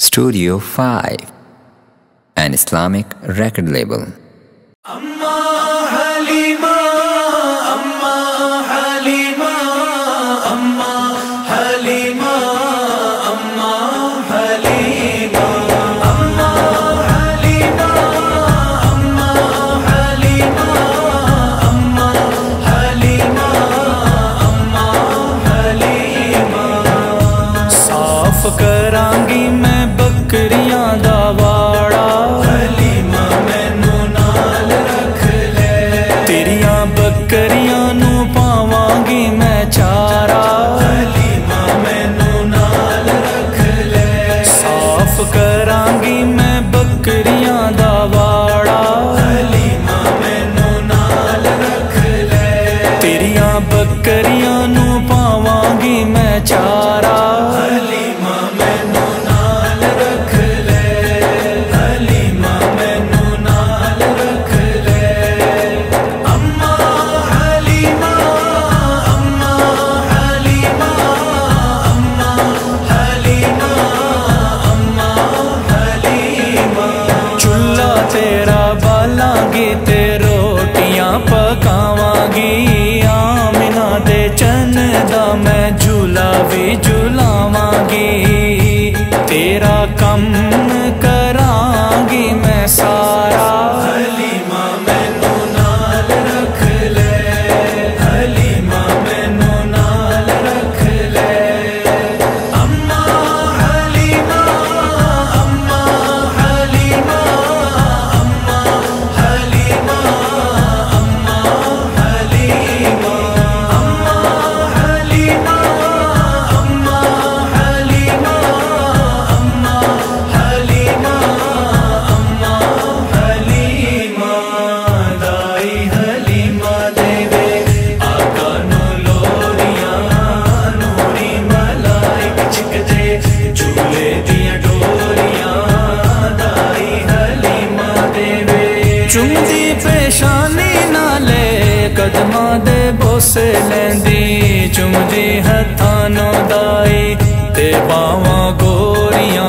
Studio 5, an Islamic record label. करांगी मैं for good. मेरा कम ਉਸ ਲੈਂਦੀ ਚੁੰਮਦੀ ਹੱਥਾਂ ਨੂੰ ਦਾਈ ਤੇ ਬਾਵਾਂ ਗੋਰੀਆਂ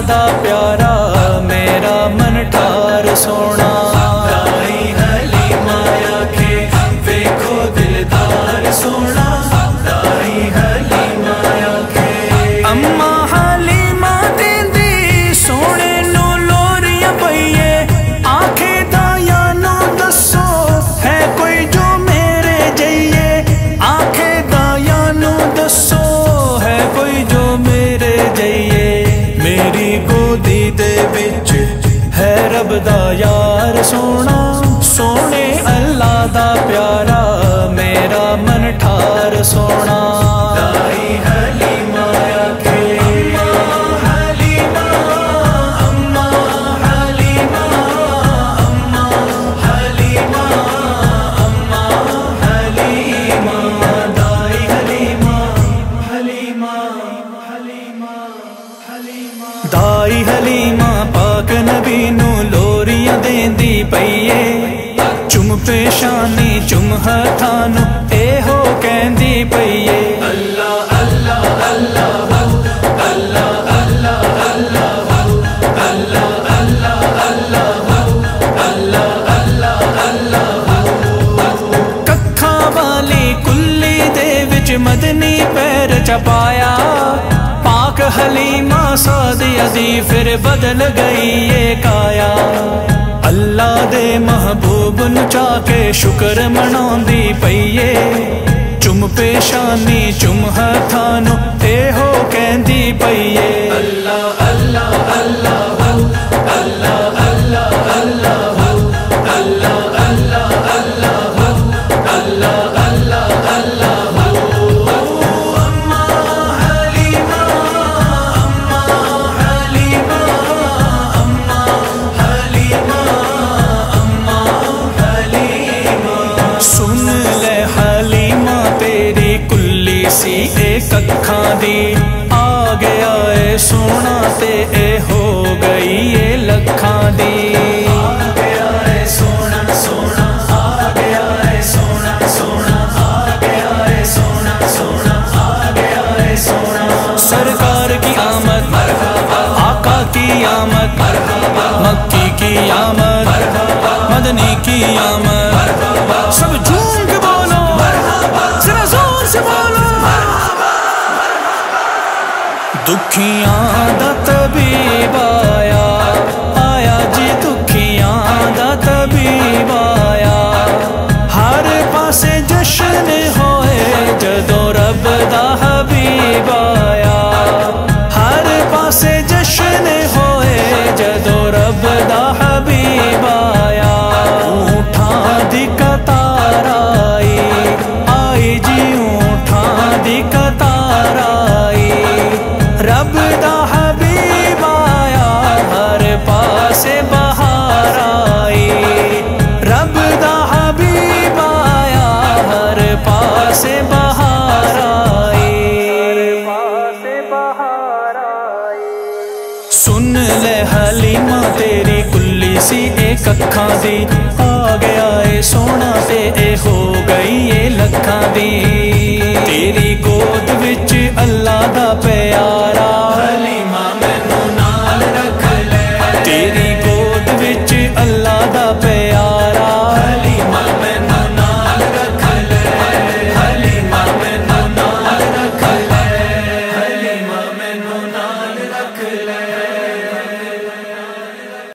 ਦਾ ਪਿਆਰਾ ਮੇਰਾ ਮਨ ਠਾਰ ਸੋਹਣਾ। ਦੀ ਦੇ ਵਿੱਚ ਹੈ ਰੱਬ ਦਾ ਯਾਰ ਸੋਨਾ ਸੋਨੇ ਅੱਲਾ ਦਾ ਪਿਆਰਾ, ਮੇਰਾ ਮਨ ਠਾਰ ਸੋਹਣਾ। कालीमा साद फिर बदल गई ये काया। अल्लाह दे महबूब नु चाके शुक्र मनांदी पईए चुम पेशानी, चुम हथानु ते हो कहंदी पईए अल्लाह अल्लाह अल्लाह। आमद मदनी की आमद सब झूम के बोलो। ज़ोर से बोलो। दुखियाँ से बाहर आए। रब दा हबीब हर पासे बाहर आए। सुन ले हलीमा तेरी कुल्ली सी एक अखा दी। आ गया है सोना ते ए हो गई ए लखा दी। तेरी गोद विच अल्लाह का पै